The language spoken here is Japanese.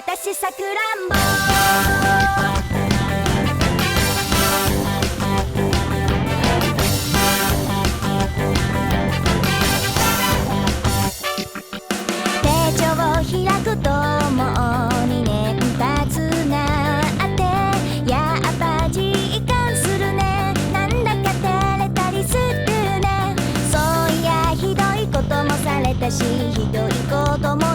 私さくらんぼ。手帳を開くともう2年経つがあってやっぱ実感するね。なんだか照れたりするね。そういやひどいこともされたしひどいことも